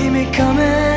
keep me coming.